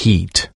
heat.